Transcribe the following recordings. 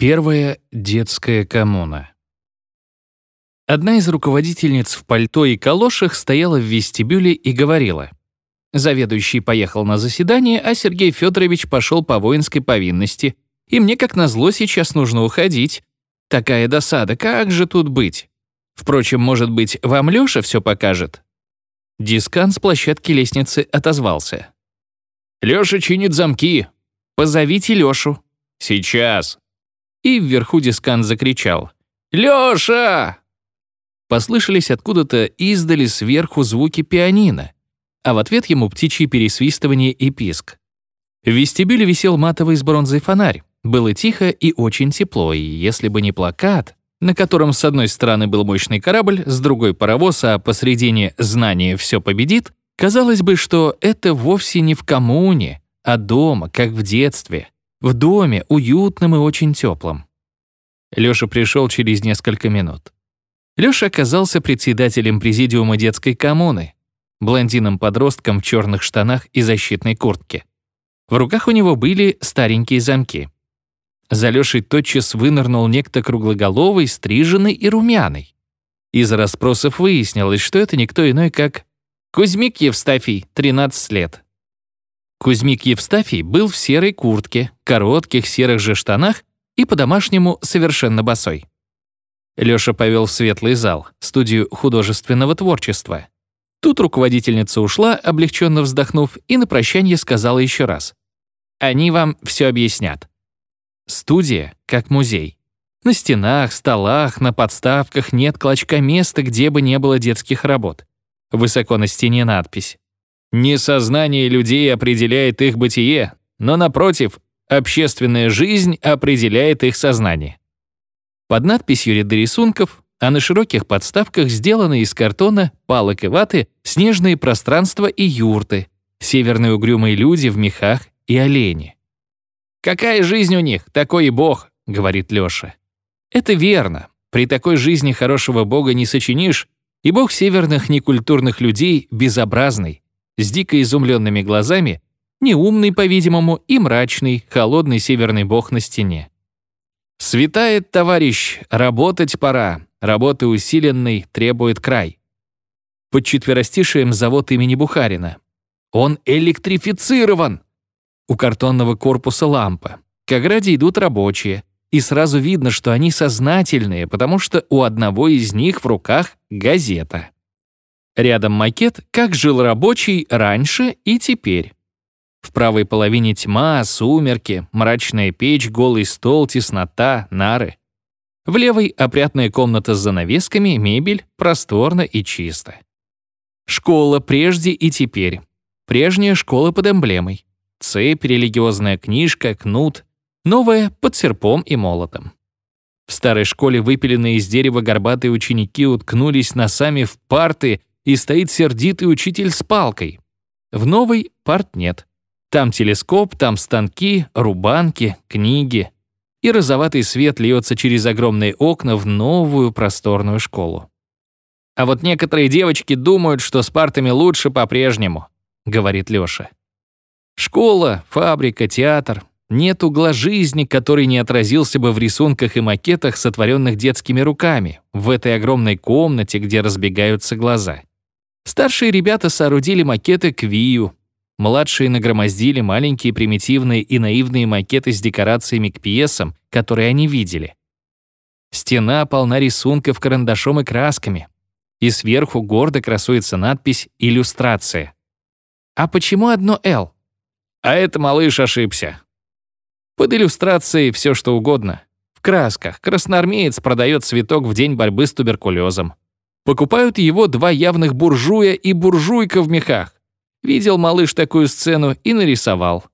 Первая детская коммуна. Одна из руководительниц в пальто и калошах стояла в вестибюле и говорила. Заведующий поехал на заседание, а Сергей Федорович пошел по воинской повинности. И мне, как назло, сейчас нужно уходить. Такая досада, как же тут быть? Впрочем, может быть, вам Лёша все покажет? Дискан с площадки лестницы отозвался. «Лёша чинит замки. Позовите Лёшу». «Сейчас», и вверху дискант закричал «Лёша!». Послышались откуда-то издали сверху звуки пианино, а в ответ ему птичье пересвистывание и писк. В вестибюле висел матовый с бронзой фонарь. Было тихо и очень тепло, и если бы не плакат, на котором с одной стороны был мощный корабль, с другой — паровоз, а посредине «Знание все победит», казалось бы, что это вовсе не в коммуне, а дома, как в детстве — в доме, уютном и очень теплом. Лёша пришел через несколько минут. Лёша оказался председателем президиума детской коммуны, блондином-подростком в черных штанах и защитной куртке. В руках у него были старенькие замки. За Лёшей тотчас вынырнул некто круглоголовый, стриженный и румяный. Из расспросов выяснилось, что это никто иной, как Кузьмик Евстафий, 13 лет. Кузьмик Евстафий был в серой куртке, коротких серых же штанах и по-домашнему совершенно босой. Лёша повел в светлый зал, студию художественного творчества. Тут руководительница ушла, облегченно вздохнув, и на прощание сказала еще раз. «Они вам все объяснят». Студия как музей. На стенах, столах, на подставках нет клочка места, где бы не было детских работ. Высоко на стене надпись не сознание людей определяет их бытие, но, напротив, общественная жизнь определяет их сознание. Под надписью ряды рисунков, а на широких подставках сделаны из картона, палок и ваты снежные пространства и юрты, северные угрюмые люди в мехах и олени. «Какая жизнь у них, такой и бог», — говорит Лёша. Это верно. При такой жизни хорошего бога не сочинишь, и бог северных некультурных людей безобразный, с дико изумленными глазами, неумный, по-видимому, и мрачный, холодный северный бог на стене. «Светает, товарищ, работать пора, работы усиленной требует край». Под четверостишием завод имени Бухарина. «Он электрифицирован!» У картонного корпуса лампа. К ограде идут рабочие, и сразу видно, что они сознательные, потому что у одного из них в руках газета. Рядом макет «Как жил рабочий раньше и теперь». В правой половине тьма, сумерки, мрачная печь, голый стол, теснота, нары. В левой — опрятная комната с занавесками, мебель, просторно и чисто. Школа прежде и теперь. Прежняя школа под эмблемой. Цепь, религиозная книжка, кнут. Новая — под серпом и молотом. В старой школе выпиленные из дерева горбатые ученики уткнулись носами в парты и стоит сердитый учитель с палкой. В новой парт нет. Там телескоп, там станки, рубанки, книги. И розоватый свет льется через огромные окна в новую просторную школу. «А вот некоторые девочки думают, что с партами лучше по-прежнему», — говорит Лёша. «Школа, фабрика, театр. Нет угла жизни, который не отразился бы в рисунках и макетах, сотворенных детскими руками, в этой огромной комнате, где разбегаются глаза. Старшие ребята соорудили макеты к. Младшие нагромоздили маленькие примитивные и наивные макеты с декорациями к пьесам, которые они видели. Стена полна рисунков карандашом и красками. И сверху гордо красуется надпись «Иллюстрация». А почему одно «Л»? А это малыш ошибся. Под иллюстрацией все что угодно. В красках красноармеец продает цветок в день борьбы с туберкулезом. Покупают его два явных буржуя и буржуйка в мехах. Видел малыш такую сцену и нарисовал.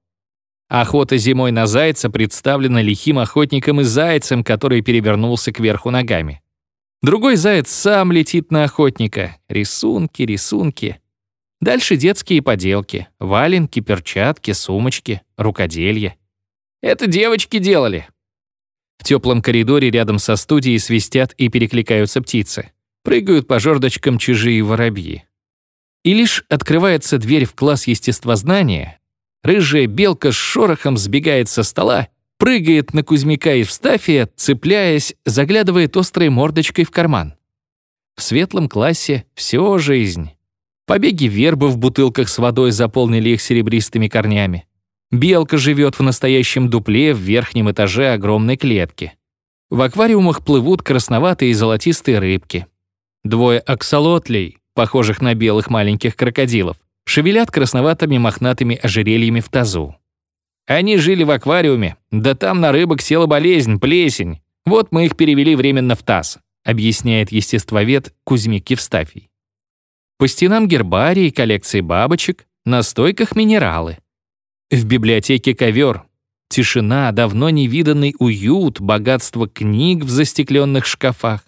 Охота зимой на зайца представлена лихим охотником и зайцем, который перевернулся кверху ногами. Другой заяц сам летит на охотника. Рисунки, рисунки. Дальше детские поделки. Валенки, перчатки, сумочки, рукоделье. Это девочки делали. В теплом коридоре рядом со студией свистят и перекликаются птицы прыгают по жердочкам чужие воробьи. И лишь открывается дверь в класс естествознания, рыжая белка с шорохом сбегает со стола прыгает на Кузьмика и Встафия, цепляясь, заглядывает острой мордочкой в карман. В светлом классе все жизнь. Побеги вербы в бутылках с водой заполнили их серебристыми корнями. Белка живет в настоящем дупле в верхнем этаже огромной клетки. В аквариумах плывут красноватые и золотистые рыбки. Двое аксолотлей, похожих на белых маленьких крокодилов, шевелят красноватыми мохнатыми ожерельями в тазу. Они жили в аквариуме, да там на рыбок села болезнь, плесень. Вот мы их перевели временно в таз, объясняет естествовед Кузьмик Евстафий. По стенам гербарии, коллекции бабочек, на стойках минералы. В библиотеке ковер. Тишина, давно невиданный уют, богатство книг в застекленных шкафах.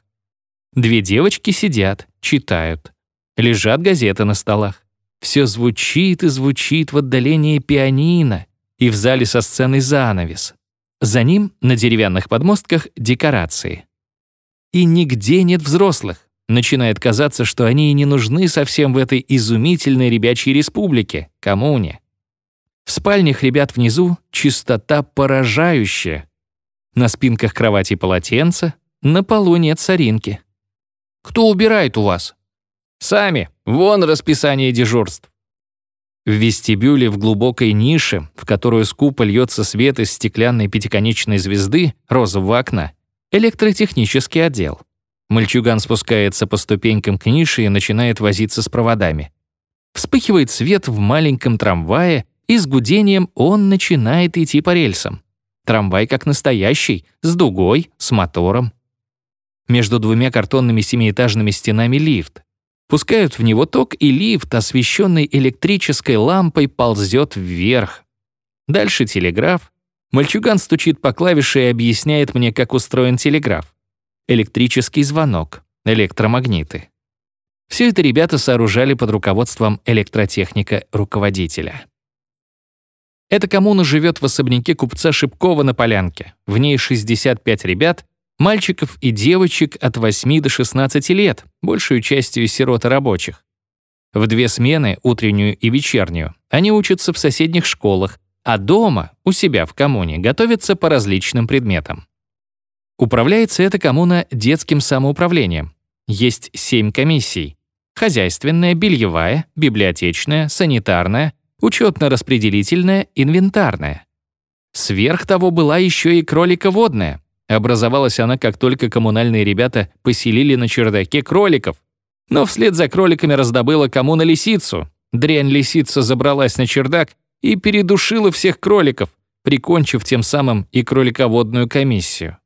Две девочки сидят, читают. Лежат газеты на столах. Все звучит и звучит в отдалении пианино, и в зале со сценой занавес. За ним на деревянных подмостках декорации. И нигде нет взрослых. Начинает казаться, что они и не нужны совсем в этой изумительной ребячьей республике, коммуне. В спальнях ребят внизу чистота поражающая. На спинках кровати полотенца, на полу нет соринки. «Кто убирает у вас?» «Сами. Вон расписание дежурств». В вестибюле в глубокой нише, в которую скупо льется свет из стеклянной пятиконечной звезды розового окна, электротехнический отдел. Мальчуган спускается по ступенькам к нише и начинает возиться с проводами. Вспыхивает свет в маленьком трамвае, и с гудением он начинает идти по рельсам. Трамвай как настоящий, с дугой, с мотором. Между двумя картонными семиэтажными стенами лифт. Пускают в него ток, и лифт, освещенный электрической лампой, ползет вверх. Дальше телеграф. Мальчуган стучит по клавише и объясняет мне, как устроен телеграф. Электрический звонок, электромагниты. Все это ребята сооружали под руководством электротехника-руководителя. Эта коммуна живет в особняке купца Шипкова на Полянке. В ней 65 ребят, мальчиков и девочек от 8 до 16 лет, большую частью сирот и рабочих. В две смены, утреннюю и вечернюю, они учатся в соседних школах, а дома, у себя в коммуне, готовятся по различным предметам. Управляется эта коммуна детским самоуправлением. Есть семь комиссий. Хозяйственная, бельевая, библиотечная, санитарная, учетно-распределительная, инвентарная. Сверх того была еще и кролиководная. Образовалась она, как только коммунальные ребята поселили на чердаке кроликов. Но вслед за кроликами раздобыла коммуна лисицу. Дрянь-лисица забралась на чердак и передушила всех кроликов, прикончив тем самым и кролиководную комиссию.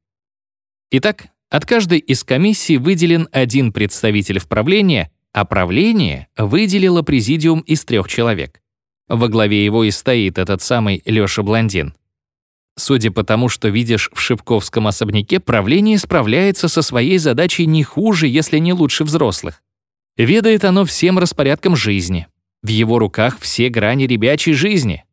Итак, от каждой из комиссий выделен один представитель в правление, а правление выделило президиум из трех человек. Во главе его и стоит этот самый Лёша Блондин. Судя по тому, что видишь в Шипковском особняке, правление справляется со своей задачей не хуже, если не лучше взрослых. Ведает оно всем распорядком жизни. В его руках все грани ребячей жизни.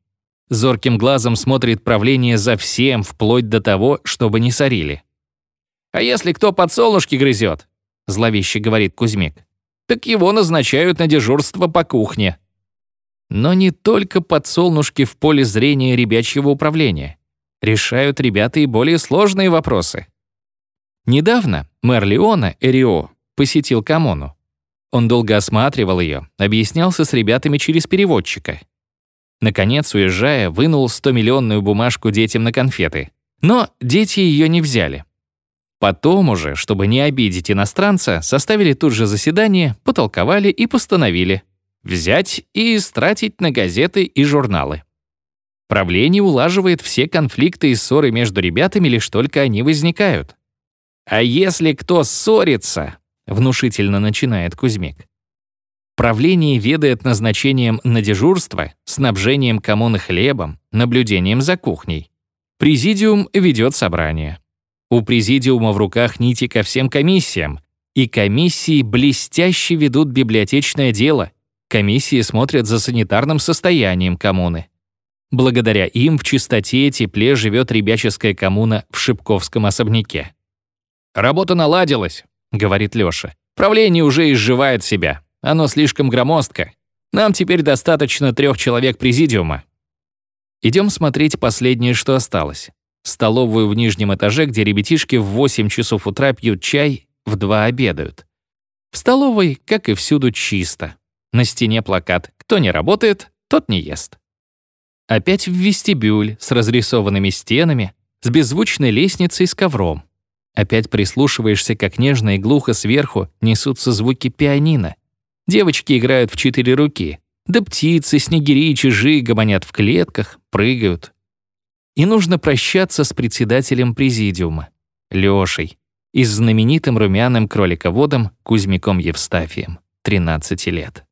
Зорким глазом смотрит правление за всем, вплоть до того, чтобы не сорили. «А если кто подсолнушки грызет?» — зловеще говорит Кузьмик. «Так его назначают на дежурство по кухне». Но не только подсолнушки в поле зрения ребячьего управления. Решают ребята и более сложные вопросы. Недавно мэр Леона, Эрио, посетил Камону. Он долго осматривал ее, объяснялся с ребятами через переводчика. Наконец, уезжая, вынул 100-миллионную бумажку детям на конфеты. Но дети ее не взяли. Потом уже, чтобы не обидеть иностранца, составили тут же заседание, потолковали и постановили взять и истратить на газеты и журналы. Правление улаживает все конфликты и ссоры между ребятами, лишь только они возникают. «А если кто ссорится?» — внушительно начинает Кузьмик. Правление ведает назначением на дежурство, снабжением коммуны хлебом, наблюдением за кухней. Президиум ведет собрание. У президиума в руках нити ко всем комиссиям, и комиссии блестяще ведут библиотечное дело, Комиссии смотрят за санитарным состоянием коммуны. Благодаря им в чистоте и тепле живет ребяческая коммуна в Шипковском особняке. «Работа наладилась», — говорит Лёша. «Правление уже изживает себя. Оно слишком громоздко. Нам теперь достаточно трех человек президиума». Идем смотреть последнее, что осталось. столовую в нижнем этаже, где ребятишки в 8 часов утра пьют чай, в 2 обедают. В столовой, как и всюду, чисто. На стене плакат «Кто не работает, тот не ест». Опять в вестибюль с разрисованными стенами, с беззвучной лестницей с ковром. Опять прислушиваешься, как нежно и глухо сверху несутся звуки пианино. Девочки играют в четыре руки. Да птицы, снегири и чижи гомонят в клетках, прыгают. И нужно прощаться с председателем президиума, Лёшей, и с знаменитым румяным кролиководом Кузьмиком Евстафием, 13 лет.